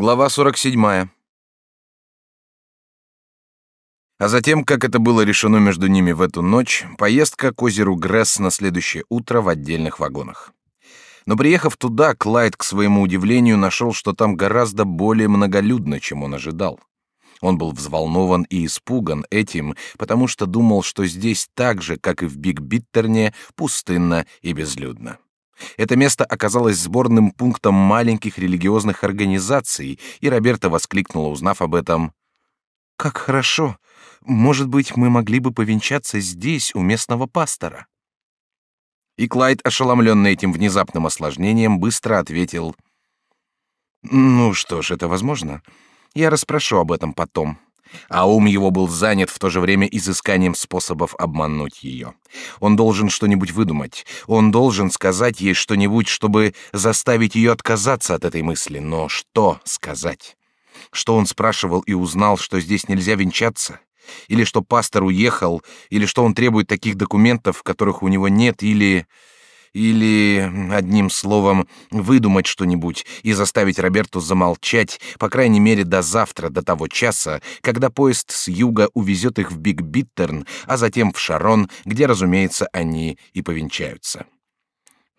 Глава 47. А затем, как это было решено между ними в эту ночь, поездка к озеру Гресс на следующее утро в отдельных вагонах. Но приехав туда, Клайд, к своему удивлению, нашел, что там гораздо более многолюдно, чем он ожидал. Он был взволнован и испуган этим, потому что думал, что здесь так же, как и в Биг-Биттерне, пустынно и безлюдно. Это место оказалось сборным пунктом маленьких религиозных организаций, и Роберта воскликнула, узнав об этом. «Как хорошо! Может быть, мы могли бы повенчаться здесь, у местного пастора?» И Клайд, ошеломленный этим внезапным осложнением, быстро ответил. «Ну что ж, это возможно. Я расспрошу об этом потом а ум его был занят в то же время изысканием способов обмануть ее. Он должен что-нибудь выдумать, он должен сказать ей что-нибудь, чтобы заставить ее отказаться от этой мысли. Но что сказать? Что он спрашивал и узнал, что здесь нельзя венчаться? Или что пастор уехал, или что он требует таких документов, которых у него нет, или... Или, одним словом, выдумать что-нибудь и заставить Роберту замолчать, по крайней мере, до завтра, до того часа, когда поезд с юга увезет их в Биг-Биттерн, а затем в Шарон, где, разумеется, они и повенчаются.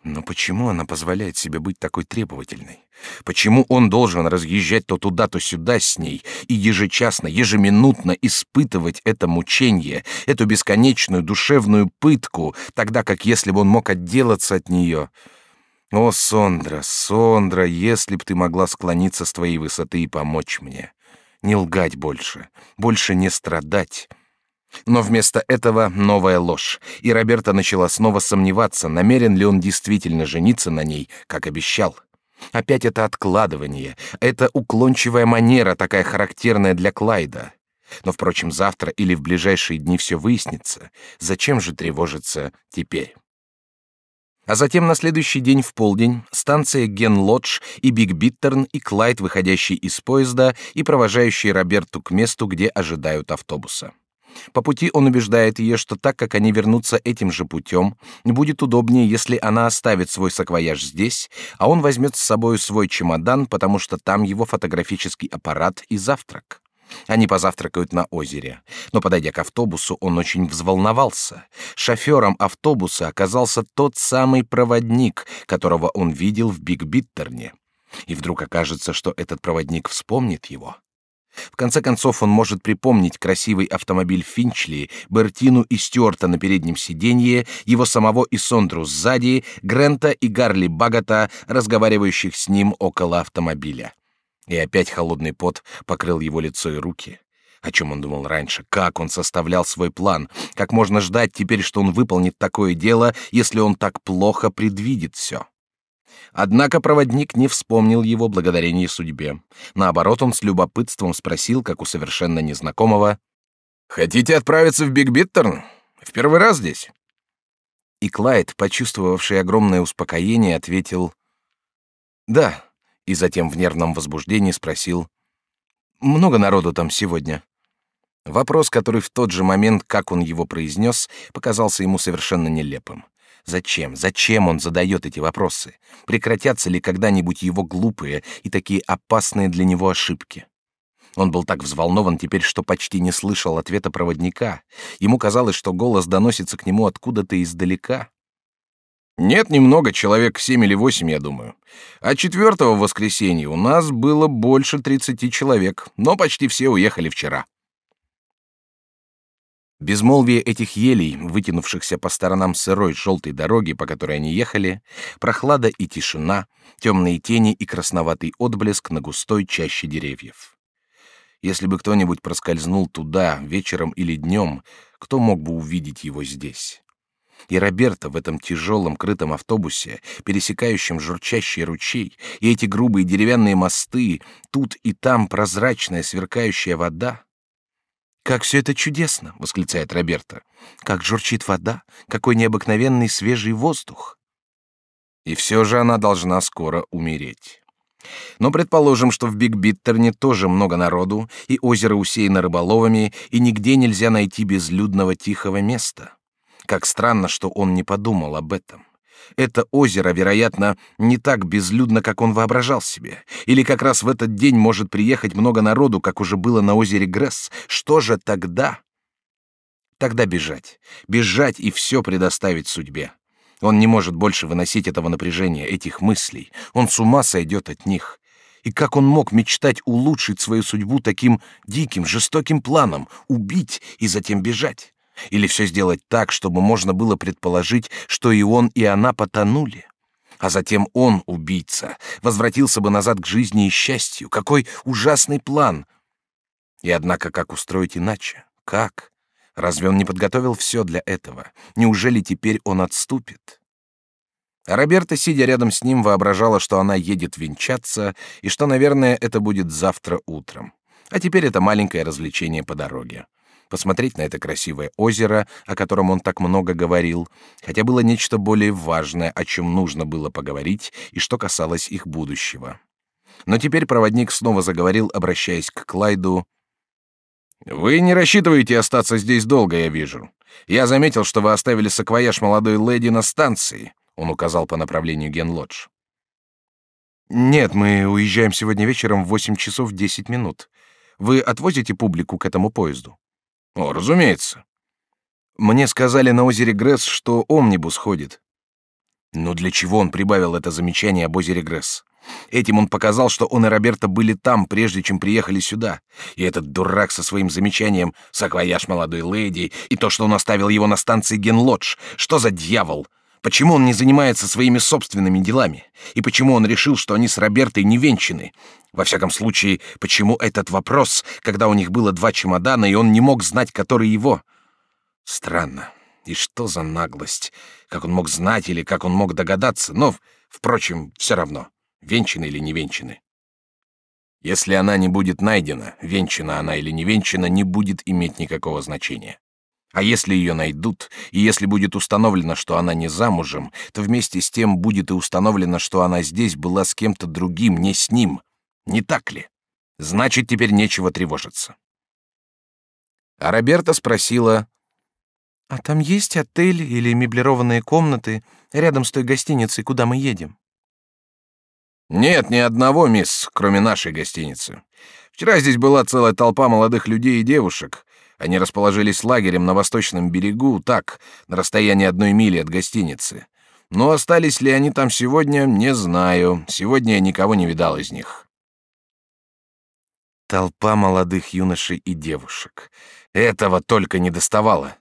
Но почему она позволяет себе быть такой требовательной? Почему он должен разъезжать то туда, то сюда с ней и ежечасно, ежеминутно испытывать это мучение, эту бесконечную душевную пытку, тогда как если бы он мог отделаться от нее? О, Сондра, Сондра, если б ты могла склониться с твоей высоты и помочь мне. Не лгать больше, больше не страдать. Но вместо этого новая ложь, и Роберта начала снова сомневаться, намерен ли он действительно жениться на ней, как обещал. Опять это откладывание, это уклончивая манера, такая характерная для Клайда. Но, впрочем, завтра или в ближайшие дни все выяснится. Зачем же тревожиться теперь? А затем на следующий день в полдень станция Ген-Лодж и Биг Биттерн и Клайд, выходящий из поезда и провожающий Роберту к месту, где ожидают автобуса. По пути он убеждает ее, что так как они вернутся этим же путем, будет удобнее, если она оставит свой саквояж здесь, а он возьмет с собой свой чемодан, потому что там его фотографический аппарат и завтрак. Они позавтракают на озере. Но, подойдя к автобусу, он очень взволновался. Шофером автобуса оказался тот самый проводник, которого он видел в Биг-Биттерне. И вдруг окажется, что этот проводник вспомнит его. В конце концов, он может припомнить красивый автомобиль Финчли, Бертину и Стюарта на переднем сиденье, его самого и Сондру сзади, Грента и Гарли Багата, разговаривающих с ним около автомобиля. И опять холодный пот покрыл его лицо и руки. О чем он думал раньше? Как он составлял свой план? Как можно ждать теперь, что он выполнит такое дело, если он так плохо предвидит все? Однако проводник не вспомнил его благодарение судьбе. Наоборот, он с любопытством спросил, как у совершенно незнакомого, «Хотите отправиться в Биг-Биттерн? В первый раз здесь?» И Клайд, почувствовавший огромное успокоение, ответил «Да», и затем в нервном возбуждении спросил «Много народу там сегодня?» Вопрос, который в тот же момент, как он его произнес, показался ему совершенно нелепым. Зачем? Зачем он задает эти вопросы? Прекратятся ли когда-нибудь его глупые и такие опасные для него ошибки? Он был так взволнован теперь, что почти не слышал ответа проводника. Ему казалось, что голос доносится к нему откуда-то издалека. Нет, немного, человек семь или восемь, я думаю. А четвертого воскресенья у нас было больше тридцати человек, но почти все уехали вчера. Безмолвие этих елей, вытянувшихся по сторонам сырой желтой дороги, по которой они ехали, прохлада и тишина, темные тени и красноватый отблеск на густой чаще деревьев. Если бы кто-нибудь проскользнул туда вечером или днем, кто мог бы увидеть его здесь? И Роберта в этом тяжелом крытом автобусе, пересекающем журчащий ручей, и эти грубые деревянные мосты, тут и там прозрачная сверкающая вода — как все это чудесно, восклицает Роберта. Как журчит вода, какой необыкновенный свежий воздух. И все же она должна скоро умереть. Но предположим, что в Биг-Биттерне тоже много народу, и озеро усеяно рыболовами, и нигде нельзя найти безлюдного тихого места. Как странно, что он не подумал об этом. Это озеро, вероятно, не так безлюдно, как он воображал себе. Или как раз в этот день может приехать много народу, как уже было на озере Гресс. Что же тогда? Тогда бежать. Бежать и все предоставить судьбе. Он не может больше выносить этого напряжения, этих мыслей. Он с ума сойдет от них. И как он мог мечтать улучшить свою судьбу таким диким, жестоким планом, убить и затем бежать? Или все сделать так, чтобы можно было предположить, что и он, и она потонули? А затем он, убийца, возвратился бы назад к жизни и счастью. Какой ужасный план! И однако, как устроить иначе? Как? Разве он не подготовил все для этого? Неужели теперь он отступит? Роберта, сидя рядом с ним, воображала, что она едет венчаться, и что, наверное, это будет завтра утром. А теперь это маленькое развлечение по дороге. Посмотреть на это красивое озеро, о котором он так много говорил, хотя было нечто более важное, о чем нужно было поговорить, и что касалось их будущего. Но теперь проводник снова заговорил, обращаясь к Клайду, вы не рассчитываете остаться здесь долго, я вижу. Я заметил, что вы оставили саквояж молодой леди на станции. Он указал по направлению Генлодж. Нет, мы уезжаем сегодня вечером в восемь часов десять минут. Вы отвозите публику к этому поезду? О, разумеется. Мне сказали на озере Гресс, что омнибус ходит. Но для чего он прибавил это замечание об озере Гресс? Этим он показал, что он и Роберто были там, прежде чем приехали сюда. И этот дурак со своим замечанием «Саквояж молодой леди» и то, что он оставил его на станции Генлодж. Что за дьявол? Почему он не занимается своими собственными делами? И почему он решил, что они с Робертой не венчаны? Во всяком случае, почему этот вопрос, когда у них было два чемодана, и он не мог знать, который его? Странно. И что за наглость? Как он мог знать или как он мог догадаться? Но, впрочем, все равно венчаны или не венчаны. Если она не будет найдена, венчана она или не венчана, не будет иметь никакого значения. А если ее найдут, и если будет установлено, что она не замужем, то вместе с тем будет и установлено, что она здесь была с кем-то другим, не с ним. Не так ли? Значит, теперь нечего тревожиться. А Роберта спросила, «А там есть отель или меблированные комнаты рядом с той гостиницей, куда мы едем?» Нет ни одного, мисс, кроме нашей гостиницы. Вчера здесь была целая толпа молодых людей и девушек. Они расположились лагерем на восточном берегу, так, на расстоянии одной мили от гостиницы. Но остались ли они там сегодня, не знаю. Сегодня я никого не видал из них. Толпа молодых юношей и девушек. Этого только не доставало.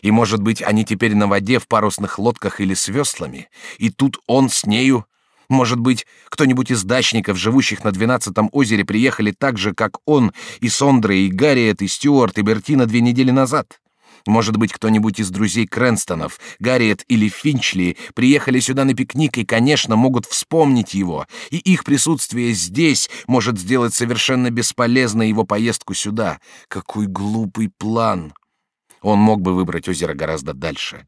И, может быть, они теперь на воде в парусных лодках или с веслами, и тут он с нею, может быть, кто-нибудь из дачников, живущих на двенадцатом озере, приехали так же, как он, и Сондра, и Гарриет, и Стюарт, и Бертина две недели назад? Может быть, кто-нибудь из друзей Крэнстонов, Гарриет или Финчли, приехали сюда на пикник и, конечно, могут вспомнить его, и их присутствие здесь может сделать совершенно бесполезной его поездку сюда. Какой глупый план! Он мог бы выбрать озеро гораздо дальше.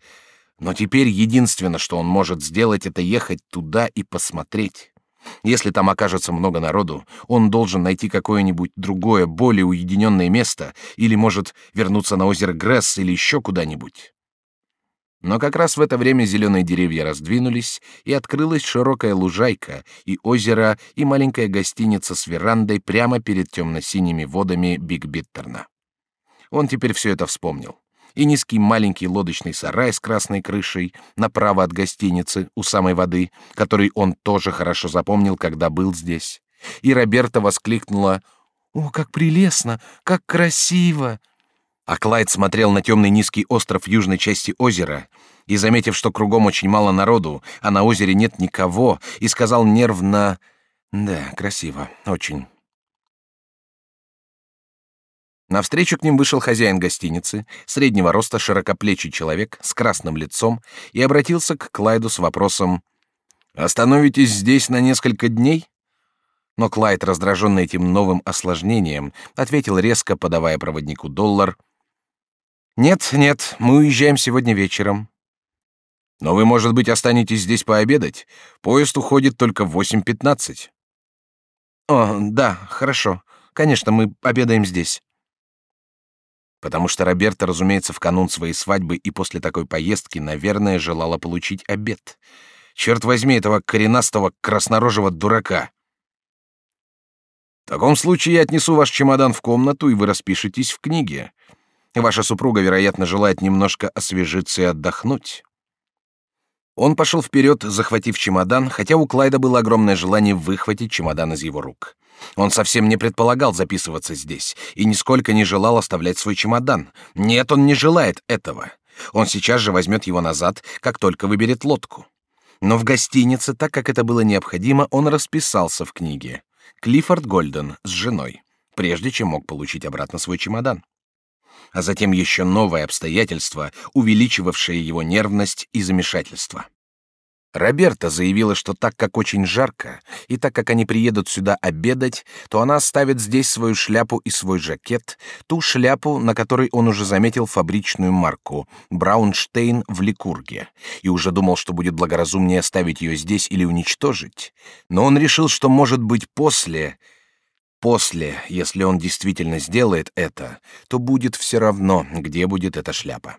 Но теперь единственное, что он может сделать, это ехать туда и посмотреть. Если там окажется много народу, он должен найти какое-нибудь другое, более уединенное место, или может вернуться на озеро Гресс или еще куда-нибудь. Но как раз в это время зеленые деревья раздвинулись, и открылась широкая лужайка, и озеро, и маленькая гостиница с верандой прямо перед темно-синими водами Биг Биттерна. Он теперь все это вспомнил и низкий маленький лодочный сарай с красной крышей направо от гостиницы у самой воды, который он тоже хорошо запомнил, когда был здесь. И Роберта воскликнула «О, как прелестно! Как красиво!» А Клайд смотрел на темный низкий остров в южной части озера и, заметив, что кругом очень мало народу, а на озере нет никого, и сказал нервно «Да, красиво, очень». Навстречу к ним вышел хозяин гостиницы, среднего роста широкоплечий человек с красным лицом, и обратился к Клайду с вопросом «Остановитесь здесь на несколько дней?» Но Клайд, раздраженный этим новым осложнением, ответил резко, подавая проводнику доллар. «Нет, нет, мы уезжаем сегодня вечером». «Но вы, может быть, останетесь здесь пообедать? Поезд уходит только в 8.15». «О, да, хорошо. Конечно, мы обедаем здесь» потому что Роберта, разумеется, в канун своей свадьбы и после такой поездки, наверное, желала получить обед. Черт возьми этого коренастого краснорожего дурака. В таком случае я отнесу ваш чемодан в комнату, и вы распишетесь в книге. Ваша супруга, вероятно, желает немножко освежиться и отдохнуть. Он пошел вперед, захватив чемодан, хотя у Клайда было огромное желание выхватить чемодан из его рук. Он совсем не предполагал записываться здесь и нисколько не желал оставлять свой чемодан. Нет, он не желает этого. Он сейчас же возьмет его назад, как только выберет лодку. Но в гостинице, так как это было необходимо, он расписался в книге. Клиффорд Гольден с женой, прежде чем мог получить обратно свой чемодан. А затем еще новое обстоятельство, увеличивавшее его нервность и замешательство. Роберта заявила, что так как очень жарко, и так как они приедут сюда обедать, то она оставит здесь свою шляпу и свой жакет, ту шляпу, на которой он уже заметил фабричную марку «Браунштейн» в Ликурге, и уже думал, что будет благоразумнее оставить ее здесь или уничтожить. Но он решил, что, может быть, после... После, если он действительно сделает это, то будет все равно, где будет эта шляпа.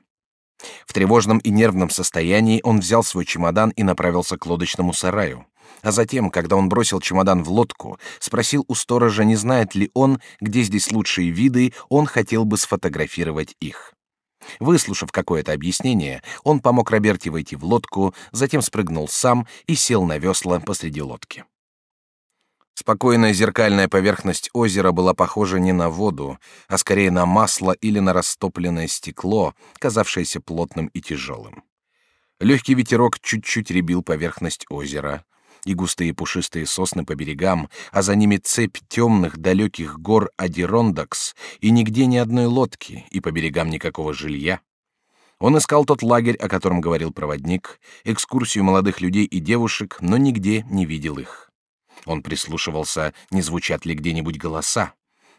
В тревожном и нервном состоянии он взял свой чемодан и направился к лодочному сараю. А затем, когда он бросил чемодан в лодку, спросил у сторожа, не знает ли он, где здесь лучшие виды, он хотел бы сфотографировать их. Выслушав какое-то объяснение, он помог Роберте войти в лодку, затем спрыгнул сам и сел на весла посреди лодки. Спокойная зеркальная поверхность озера была похожа не на воду, а скорее на масло или на растопленное стекло, казавшееся плотным и тяжелым. Легкий ветерок чуть-чуть ребил поверхность озера, и густые пушистые сосны по берегам, а за ними цепь темных далеких гор Адирондакс, и нигде ни одной лодки, и по берегам никакого жилья. Он искал тот лагерь, о котором говорил проводник, экскурсию молодых людей и девушек, но нигде не видел их. Он прислушивался, не звучат ли где-нибудь голоса.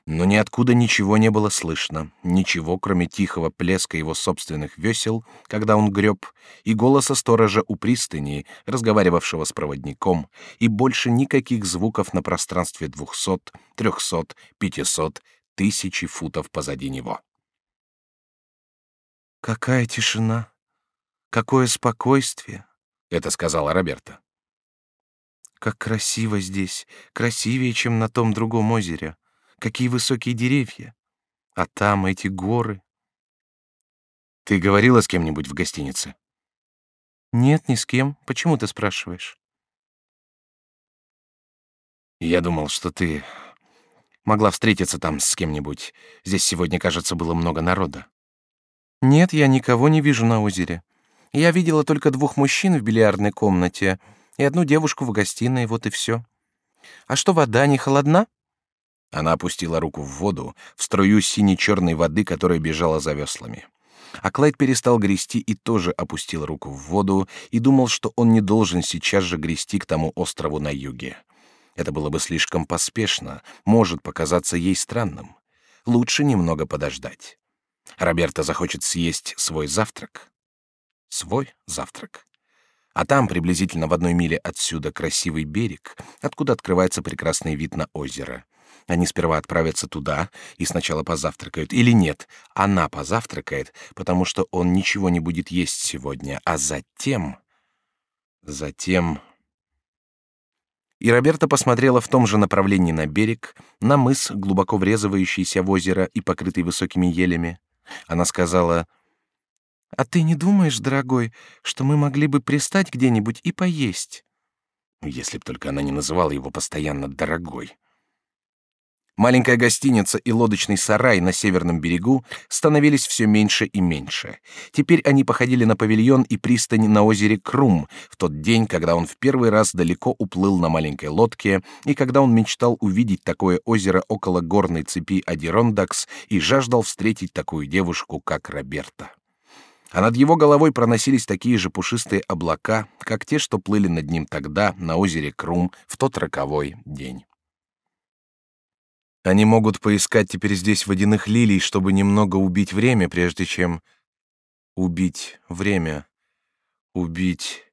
Но ниоткуда ничего не было слышно, ничего, кроме тихого плеска его собственных весел, когда он греб, и голоса сторожа у пристани, разговаривавшего с проводником, и больше никаких звуков на пространстве двухсот, трехсот, пятисот, тысячи футов позади него. «Какая тишина! Какое спокойствие!» — это сказала Роберта. Как красиво здесь, красивее, чем на том другом озере. Какие высокие деревья. А там эти горы. Ты говорила с кем-нибудь в гостинице? Нет, ни с кем. Почему ты спрашиваешь? Я думал, что ты могла встретиться там с кем-нибудь. Здесь сегодня, кажется, было много народа. Нет, я никого не вижу на озере. Я видела только двух мужчин в бильярдной комнате — и одну девушку в гостиной, вот и все. А что, вода не холодна?» Она опустила руку в воду, в струю сине-черной воды, которая бежала за веслами. А Клайд перестал грести и тоже опустил руку в воду и думал, что он не должен сейчас же грести к тому острову на юге. Это было бы слишком поспешно, может показаться ей странным. Лучше немного подождать. Роберта захочет съесть свой завтрак. Свой завтрак а там, приблизительно в одной миле отсюда, красивый берег, откуда открывается прекрасный вид на озеро. Они сперва отправятся туда и сначала позавтракают. Или нет, она позавтракает, потому что он ничего не будет есть сегодня, а затем... Затем... И Роберта посмотрела в том же направлении на берег, на мыс, глубоко врезывающийся в озеро и покрытый высокими елями. Она сказала а ты не думаешь, дорогой, что мы могли бы пристать где-нибудь и поесть? Если б только она не называла его постоянно дорогой. Маленькая гостиница и лодочный сарай на северном берегу становились все меньше и меньше. Теперь они походили на павильон и пристань на озере Крум в тот день, когда он в первый раз далеко уплыл на маленькой лодке и когда он мечтал увидеть такое озеро около горной цепи Адирондакс и жаждал встретить такую девушку, как Роберта а над его головой проносились такие же пушистые облака, как те, что плыли над ним тогда на озере Крум в тот роковой день. Они могут поискать теперь здесь водяных лилий, чтобы немного убить время, прежде чем... Убить время. Убить...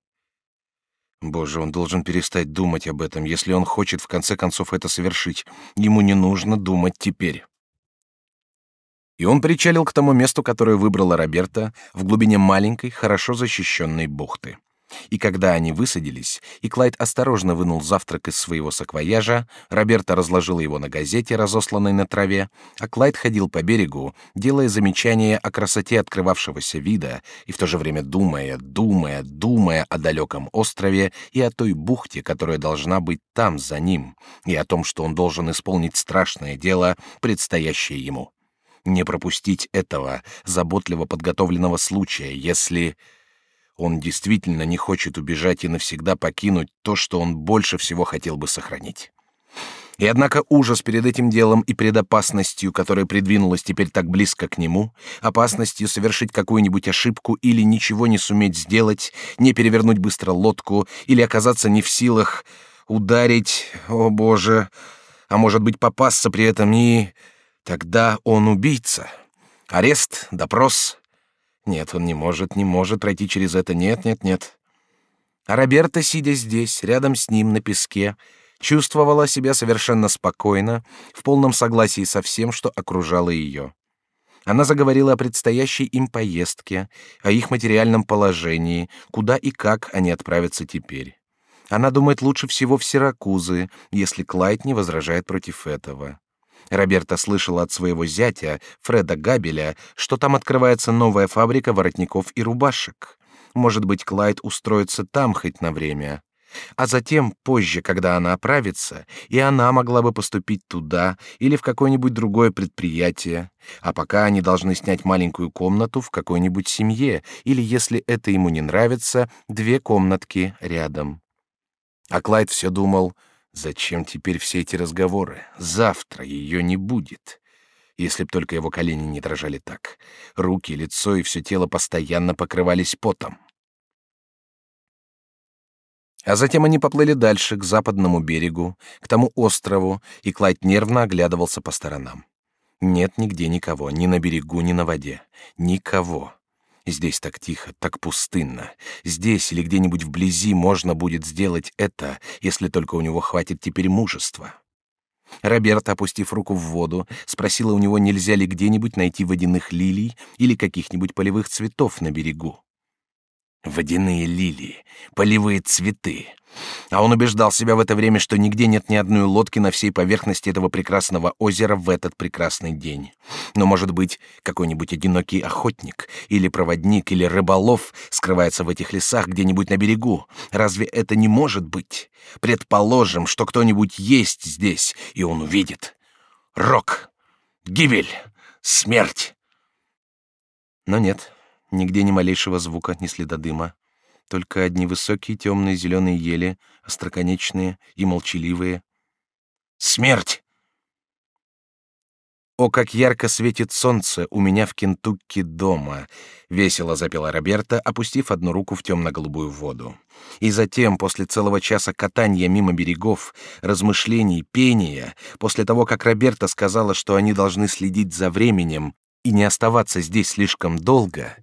Боже, он должен перестать думать об этом, если он хочет в конце концов это совершить. Ему не нужно думать теперь. И он причалил к тому месту, которое выбрала Роберта, в глубине маленькой, хорошо защищенной бухты. И когда они высадились, и Клайд осторожно вынул завтрак из своего саквояжа, Роберта разложила его на газете, разосланной на траве, а Клайд ходил по берегу, делая замечания о красоте открывавшегося вида и в то же время думая, думая, думая о далеком острове и о той бухте, которая должна быть там за ним, и о том, что он должен исполнить страшное дело, предстоящее ему. Не пропустить этого заботливо подготовленного случая, если он действительно не хочет убежать и навсегда покинуть то, что он больше всего хотел бы сохранить. И однако ужас перед этим делом и перед опасностью, которая придвинулась теперь так близко к нему, опасностью совершить какую-нибудь ошибку или ничего не суметь сделать, не перевернуть быстро лодку или оказаться не в силах ударить, о боже, а может быть попасться при этом и... Тогда он убийца. Арест, допрос, нет, он не может, не может пройти через это. Нет, нет, нет. А Роберта, сидя здесь, рядом с ним на песке, чувствовала себя совершенно спокойно, в полном согласии со всем, что окружало ее. Она заговорила о предстоящей им поездке, о их материальном положении, куда и как они отправятся теперь. Она думает лучше всего в Сиракузы, если Клайд не возражает против этого. Роберта слышала от своего зятя, Фреда Габеля, что там открывается новая фабрика воротников и рубашек. Может быть, Клайд устроится там хоть на время. А затем, позже, когда она оправится, и она могла бы поступить туда или в какое-нибудь другое предприятие. А пока они должны снять маленькую комнату в какой-нибудь семье, или, если это ему не нравится, две комнатки рядом. А Клайд все думал, Зачем теперь все эти разговоры? Завтра ее не будет. Если б только его колени не дрожали так. Руки, лицо и все тело постоянно покрывались потом. А затем они поплыли дальше, к западному берегу, к тому острову, и Клайд нервно оглядывался по сторонам. Нет нигде никого, ни на берегу, ни на воде. Никого. Здесь так тихо, так пустынно. Здесь или где-нибудь вблизи можно будет сделать это, если только у него хватит теперь мужества. Роберт, опустив руку в воду, спросила у него, нельзя ли где-нибудь найти водяных лилий или каких-нибудь полевых цветов на берегу. Водяные лилии, полевые цветы. А он убеждал себя в это время, что нигде нет ни одной лодки на всей поверхности этого прекрасного озера в этот прекрасный день. Но, может быть, какой-нибудь одинокий охотник или проводник или рыболов скрывается в этих лесах где-нибудь на берегу. Разве это не может быть? Предположим, что кто-нибудь есть здесь, и он увидит. Рок, гибель, смерть. Но нет, нигде ни малейшего звука, ни следа дыма только одни высокие темные зеленые ели, остроконечные и молчаливые. Смерть! О, как ярко светит солнце у меня в Кентукки дома! Весело запела Роберта, опустив одну руку в темно-голубую воду. И затем, после целого часа катания мимо берегов, размышлений, пения, после того, как Роберта сказала, что они должны следить за временем и не оставаться здесь слишком долго,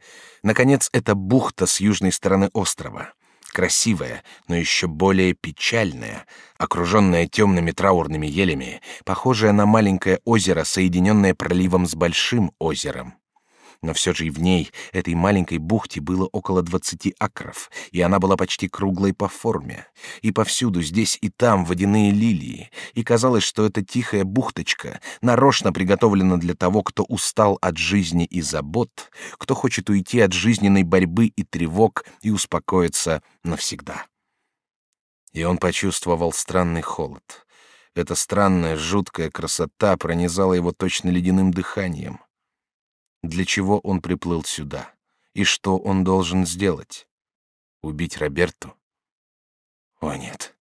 Наконец, это бухта с южной стороны острова. Красивая, но еще более печальная, окруженная темными траурными елями, похожая на маленькое озеро, соединенное проливом с большим озером но все же и в ней, этой маленькой бухте, было около двадцати акров, и она была почти круглой по форме. И повсюду, здесь и там, водяные лилии, и казалось, что эта тихая бухточка нарочно приготовлена для того, кто устал от жизни и забот, кто хочет уйти от жизненной борьбы и тревог и успокоиться навсегда. И он почувствовал странный холод. Эта странная, жуткая красота пронизала его точно ледяным дыханием. Для чего он приплыл сюда? И что он должен сделать? Убить Роберту? О, нет.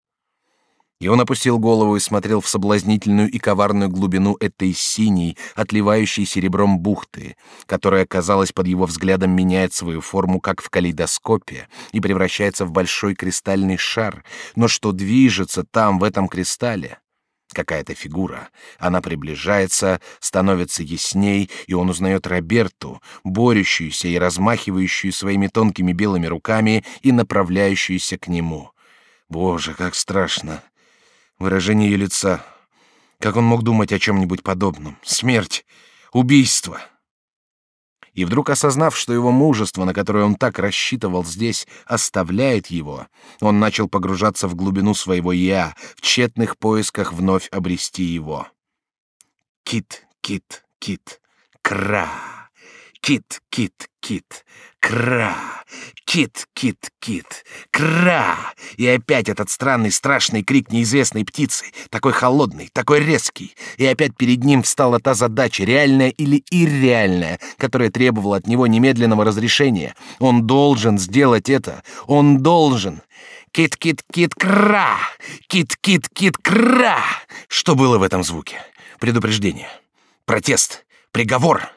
И он опустил голову и смотрел в соблазнительную и коварную глубину этой синей, отливающей серебром бухты, которая, казалось, под его взглядом меняет свою форму, как в калейдоскопе, и превращается в большой кристальный шар, но что движется там, в этом кристалле, Какая-то фигура. Она приближается, становится ясней, и он узнает Роберту, борющуюся и размахивающую своими тонкими белыми руками и направляющуюся к нему. Боже, как страшно! Выражение ее лица. Как он мог думать о чем-нибудь подобном? Смерть! Убийство! И вдруг осознав, что его мужество, на которое он так рассчитывал здесь, оставляет его, он начал погружаться в глубину своего «я», в тщетных поисках вновь обрести его. Кит, кит, кит, кра. Кит, кит, кит, кра, кит, кит, кит, кра. И опять этот странный страшный крик неизвестной птицы, такой холодный, такой резкий. И опять перед ним встала та задача, реальная или ирреальная, которая требовала от него немедленного разрешения. Он должен сделать это. Он должен. Кит-кит-кит-кра! Кит-кит-кит-кра! Что было в этом звуке? Предупреждение. Протест. Приговор.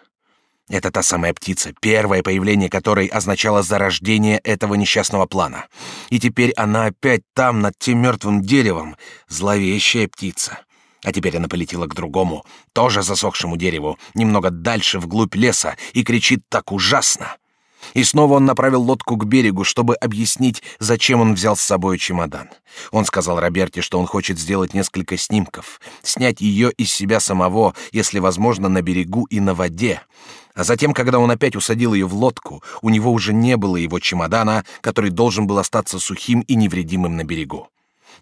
Это та самая птица, первое появление которой означало зарождение этого несчастного плана. И теперь она опять там, над тем мертвым деревом, зловещая птица. А теперь она полетела к другому, тоже засохшему дереву, немного дальше, вглубь леса, и кричит так ужасно. И снова он направил лодку к берегу, чтобы объяснить, зачем он взял с собой чемодан. Он сказал Роберте, что он хочет сделать несколько снимков, снять ее из себя самого, если возможно, на берегу и на воде. А затем, когда он опять усадил ее в лодку, у него уже не было его чемодана, который должен был остаться сухим и невредимым на берегу.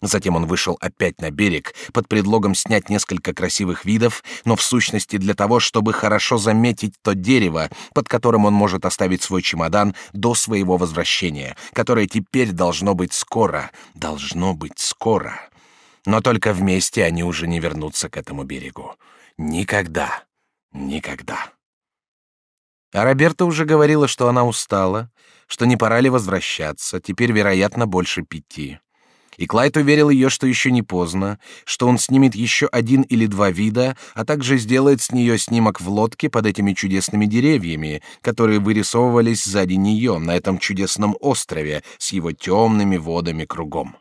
Затем он вышел опять на берег под предлогом снять несколько красивых видов, но в сущности для того, чтобы хорошо заметить то дерево, под которым он может оставить свой чемодан до своего возвращения, которое теперь должно быть скоро, должно быть скоро. Но только вместе они уже не вернутся к этому берегу. Никогда. Никогда. А Роберта уже говорила, что она устала, что не пора ли возвращаться, теперь, вероятно, больше пяти. И Клайд уверил ее, что еще не поздно, что он снимет еще один или два вида, а также сделает с нее снимок в лодке под этими чудесными деревьями, которые вырисовывались сзади нее на этом чудесном острове с его темными водами кругом.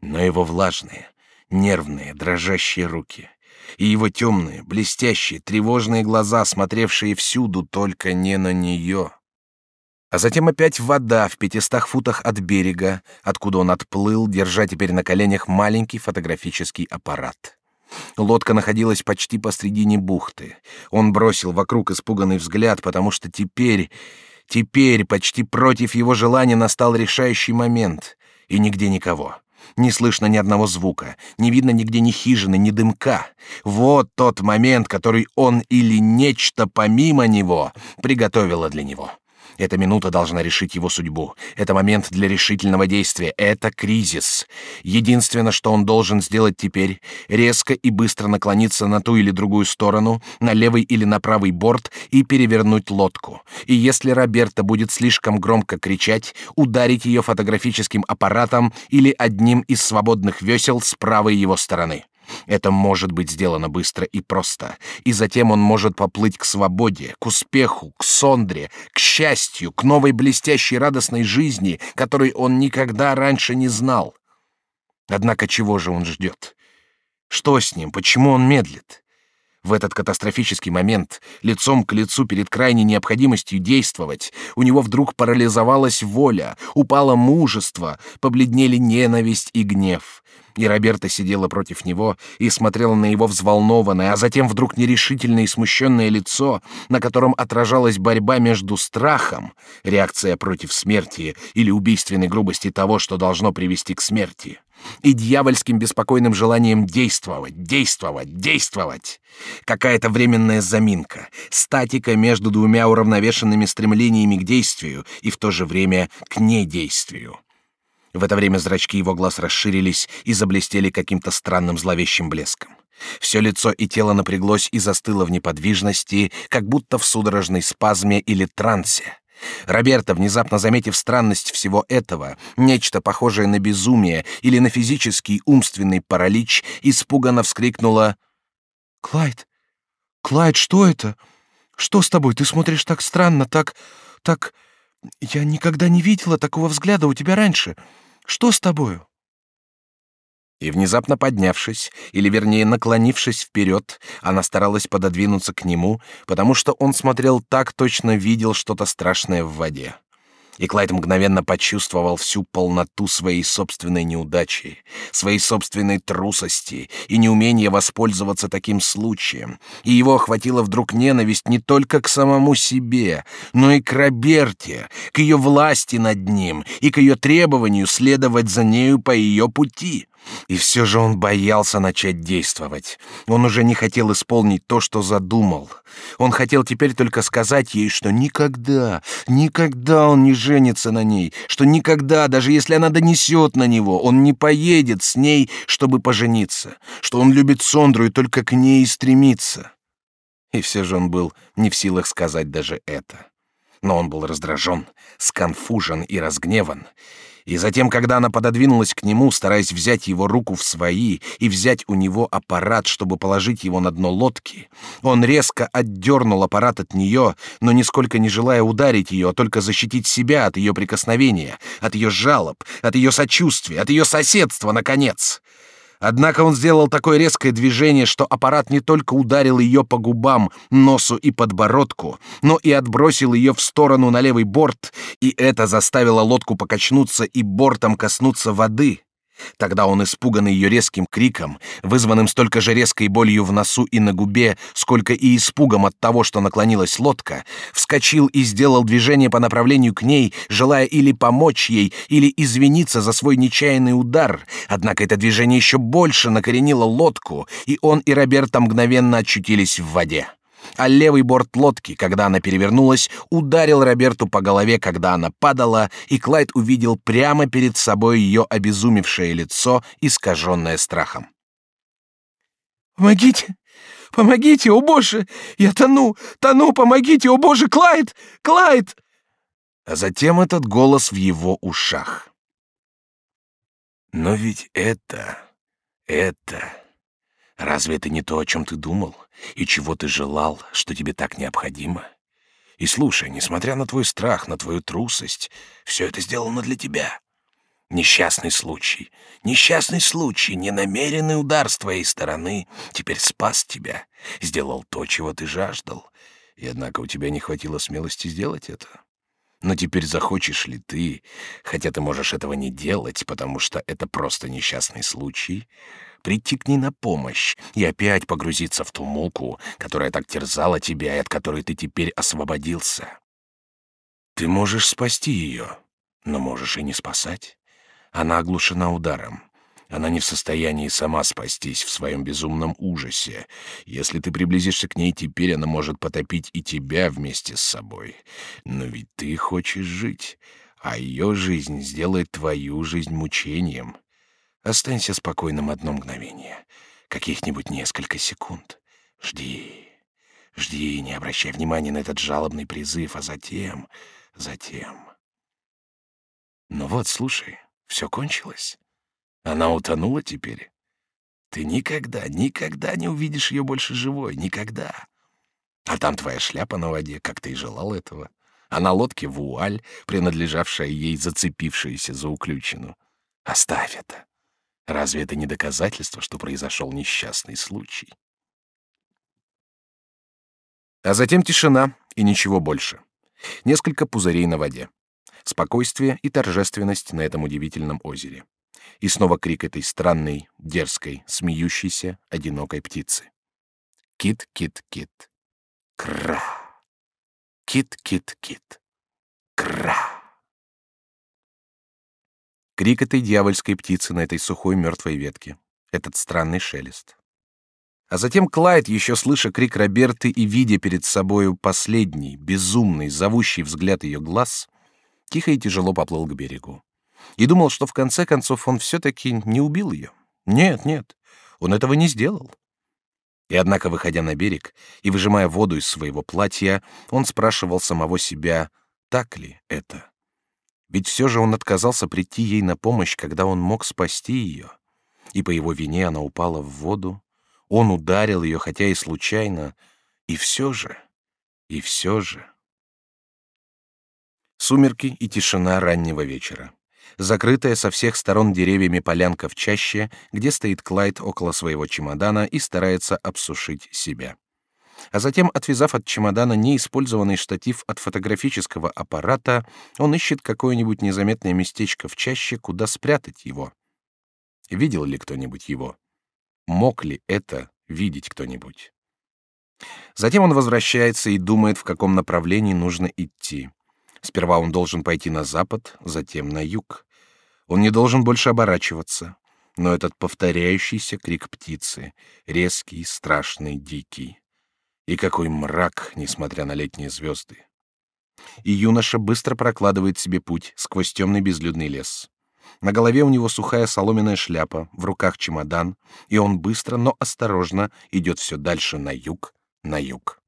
Но его влажные, нервные, дрожащие руки — и его темные, блестящие, тревожные глаза, смотревшие всюду, только не на нее. А затем опять вода в пятистах футах от берега, откуда он отплыл, держа теперь на коленях маленький фотографический аппарат. Лодка находилась почти посредине бухты. Он бросил вокруг испуганный взгляд, потому что теперь, теперь, почти против его желания, настал решающий момент, и нигде никого. Не слышно ни одного звука, не видно нигде ни хижины, ни дымка. Вот тот момент, который он или нечто помимо него приготовило для него. Эта минута должна решить его судьбу. Это момент для решительного действия. Это кризис. Единственное, что он должен сделать теперь, резко и быстро наклониться на ту или другую сторону, на левый или на правый борт и перевернуть лодку. И если Роберта будет слишком громко кричать, ударить ее фотографическим аппаратом или одним из свободных весел с правой его стороны. Это может быть сделано быстро и просто, и затем он может поплыть к свободе, к успеху, к сондре, к счастью, к новой блестящей радостной жизни, которой он никогда раньше не знал. Однако чего же он ждет? Что с ним? Почему он медлит? В этот катастрофический момент, лицом к лицу перед крайней необходимостью действовать, у него вдруг парализовалась воля, упало мужество, побледнели ненависть и гнев. И Роберта сидела против него и смотрела на его взволнованное, а затем вдруг нерешительное и смущенное лицо, на котором отражалась борьба между страхом, реакция против смерти или убийственной грубости того, что должно привести к смерти, и дьявольским беспокойным желанием действовать, действовать, действовать. Какая-то временная заминка, статика между двумя уравновешенными стремлениями к действию и в то же время к недействию. В это время зрачки его глаз расширились и заблестели каким-то странным зловещим блеском. Все лицо и тело напряглось и застыло в неподвижности, как будто в судорожной спазме или трансе. Роберта, внезапно заметив странность всего этого, нечто похожее на безумие или на физический умственный паралич, испуганно вскрикнула «Клайд! Клайд, что это? Что с тобой? Ты смотришь так странно, так... так... Я никогда не видела такого взгляда у тебя раньше. Что с тобою?» И внезапно поднявшись, или вернее наклонившись вперед, она старалась пододвинуться к нему, потому что он смотрел так точно видел что-то страшное в воде. И Клайд мгновенно почувствовал всю полноту своей собственной неудачи, своей собственной трусости и неумения воспользоваться таким случаем. И его охватила вдруг ненависть не только к самому себе, но и к Роберте, к ее власти над ним и к ее требованию следовать за нею по ее пути. И все же он боялся начать действовать. Он уже не хотел исполнить то, что задумал. Он хотел теперь только сказать ей, что никогда, никогда он не женится на ней, что никогда, даже если она донесет на него, он не поедет с ней, чтобы пожениться, что он любит Сондру и только к ней стремится. И все же он был не в силах сказать даже это. Но он был раздражен, сконфужен и разгневан. И затем, когда она пододвинулась к нему, стараясь взять его руку в свои и взять у него аппарат, чтобы положить его на дно лодки, он резко отдернул аппарат от нее, но нисколько не желая ударить ее, а только защитить себя от ее прикосновения, от ее жалоб, от ее сочувствия, от ее соседства, наконец. Однако он сделал такое резкое движение, что аппарат не только ударил ее по губам, носу и подбородку, но и отбросил ее в сторону на левый борт, и это заставило лодку покачнуться и бортом коснуться воды. Тогда он, испуганный ее резким криком, вызванным столько же резкой болью в носу и на губе, сколько и испугом от того, что наклонилась лодка, вскочил и сделал движение по направлению к ней, желая или помочь ей, или извиниться за свой нечаянный удар. Однако это движение еще больше накоренило лодку, и он и Роберта мгновенно очутились в воде а левый борт лодки, когда она перевернулась, ударил Роберту по голове, когда она падала, и Клайд увидел прямо перед собой ее обезумевшее лицо, искаженное страхом. «Помогите! Помогите, о боже! Я тону! Тону! Помогите, о боже! Клайд! Клайд!» А затем этот голос в его ушах. «Но ведь это... это...» Разве это не то, о чем ты думал? И чего ты желал, что тебе так необходимо? И слушай, несмотря на твой страх, на твою трусость, все это сделано для тебя. Несчастный случай, несчастный случай, ненамеренный удар с твоей стороны теперь спас тебя, сделал то, чего ты жаждал. И однако у тебя не хватило смелости сделать это. Но теперь захочешь ли ты, хотя ты можешь этого не делать, потому что это просто несчастный случай, прийти к ней на помощь и опять погрузиться в ту муку, которая так терзала тебя и от которой ты теперь освободился. Ты можешь спасти ее, но можешь и не спасать. Она оглушена ударом. Она не в состоянии сама спастись в своем безумном ужасе. Если ты приблизишься к ней теперь, она может потопить и тебя вместе с собой. Но ведь ты хочешь жить, а ее жизнь сделает твою жизнь мучением. Останься спокойным одно мгновение, каких-нибудь несколько секунд. Жди, жди, не обращай внимания на этот жалобный призыв, а затем, затем... Ну вот, слушай, все кончилось. Она утонула теперь. Ты никогда, никогда не увидишь ее больше живой, никогда. А там твоя шляпа на воде, как ты и желал этого. А на лодке вуаль, принадлежавшая ей, зацепившаяся за уключину. Оставь это. Разве это не доказательство, что произошел несчастный случай? А затем тишина и ничего больше. Несколько пузырей на воде. Спокойствие и торжественность на этом удивительном озере. И снова крик этой странной, дерзкой, смеющейся, одинокой птицы. Кит, кит, кит. Кра. Кит, кит, кит. Кра. Крик этой дьявольской птицы на этой сухой мертвой ветке. Этот странный шелест. А затем Клайд, еще слыша крик Роберты и видя перед собою последний, безумный, зовущий взгляд ее глаз, тихо и тяжело поплыл к берегу. И думал, что в конце концов он все-таки не убил ее. Нет, нет, он этого не сделал. И однако, выходя на берег и выжимая воду из своего платья, он спрашивал самого себя, так ли это. Ведь все же он отказался прийти ей на помощь, когда он мог спасти ее. И по его вине она упала в воду. Он ударил ее, хотя и случайно. И все же, и все же. Сумерки и тишина раннего вечера. Закрытая со всех сторон деревьями полянка в чаще, где стоит Клайд около своего чемодана и старается обсушить себя. А затем, отвязав от чемодана неиспользованный штатив от фотографического аппарата, он ищет какое-нибудь незаметное местечко в чаще, куда спрятать его. Видел ли кто-нибудь его? Мог ли это видеть кто-нибудь? Затем он возвращается и думает, в каком направлении нужно идти. Сперва он должен пойти на запад, затем на юг. Он не должен больше оборачиваться. Но этот повторяющийся крик птицы, резкий, страшный, дикий. И какой мрак, несмотря на летние звезды. И юноша быстро прокладывает себе путь сквозь темный безлюдный лес. На голове у него сухая соломенная шляпа, в руках чемодан, и он быстро, но осторожно идет все дальше на юг, на юг.